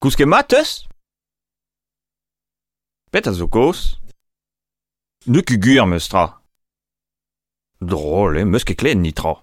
Kousket mat eus Petra zo koz N'eo ket gwir meus tra. Drôle, eh, meus ket klenn ni tra.